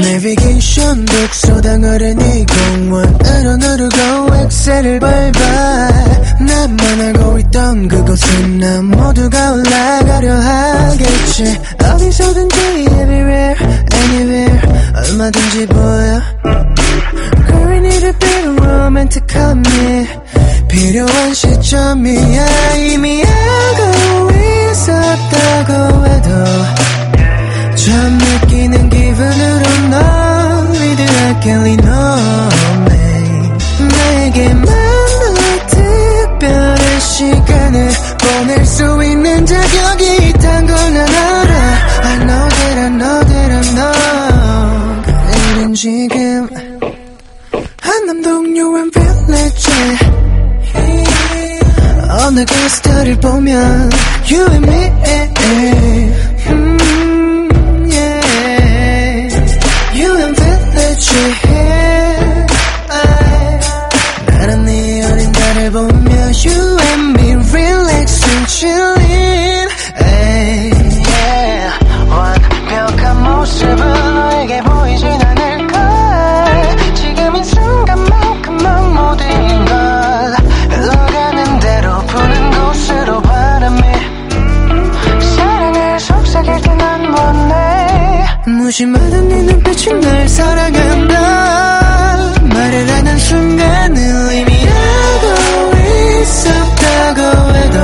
내비게이션 독서당하는 이 공원. 으로 누르고 엑셀을 밟아. 나만 알고 있던 그곳은 나 모두가 올라가려 하겠지. 어디서든지 everywhere anywhere. 얼마든지 보여. 그래 니를 빌어 로맨틱한 미 필요한 시점이야. 이미 알고 있었다고 해도 처음 느끼는 기분은 위대하게 리노메 내게만 특별한 시간을 보낼 수 있는 자격이 있단 걸난 알아. I know that I know that I know. 그들은 지금 한남동요한 빌리지 어느 게스트를 보면 You and me and village 나는 네 어린 달을 보며 You and me relaxing chilling yeah. 완벽한 모습은 너에게 보이진 않을까 지금 이 순간만큼만 모든 걸 흘러가는 대로 푸는 곳으로 바람이 사랑을 속삭일 때난 원해 무심하던 네 눈빛이 날 사랑한다. 말을 하는 순간을 이미 알고 있었다고 해도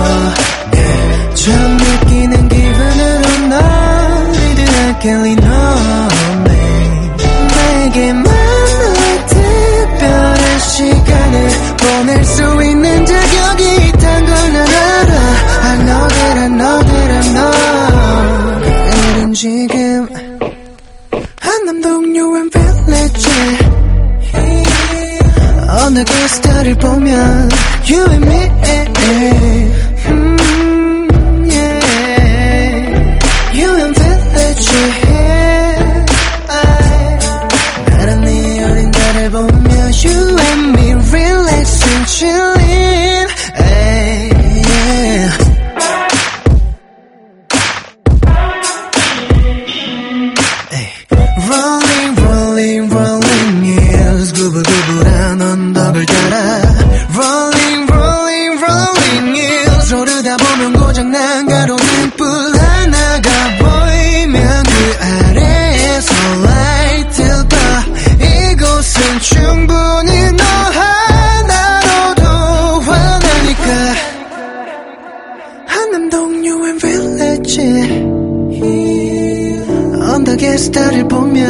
처음 느끼는 기분으로 널 위대하게 리노메. 내게만 특별한 시간을 보낼 수 어느 게스트를 보면 You and me 가로등 불 하나가 보이면 그 아래에서 light를 봐. 이곳은 충분히 너 하나로도 환하니까. 한남동 UN Village 언덕에서 달을 보며